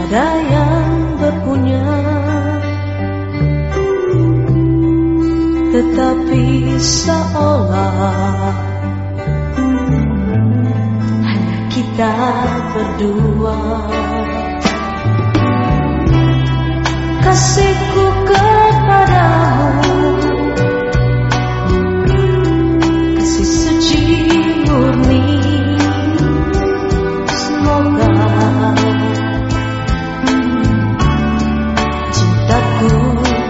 pada yang berpunya. Tetapi seolah Hanya kita berdua. Kasihku ke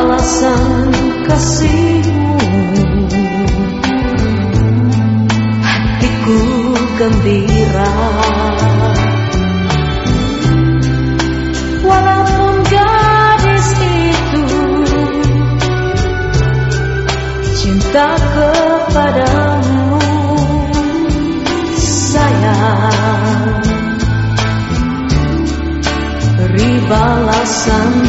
balasan kasihmu. Hatiku gembira. Walaupun gadis itu Cinta kepadamu Sayang Beri balasan